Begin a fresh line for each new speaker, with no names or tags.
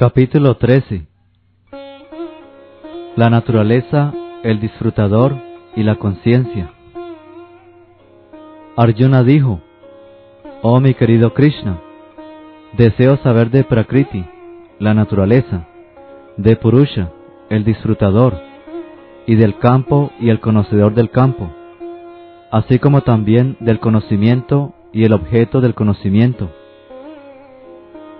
Capítulo 13 La naturaleza, el disfrutador y la conciencia. Arjuna dijo, Oh mi querido Krishna, deseo saber de Prakriti, la naturaleza, de Purusha, el disfrutador, y del campo y el conocedor del campo, así como también del conocimiento y el objeto del conocimiento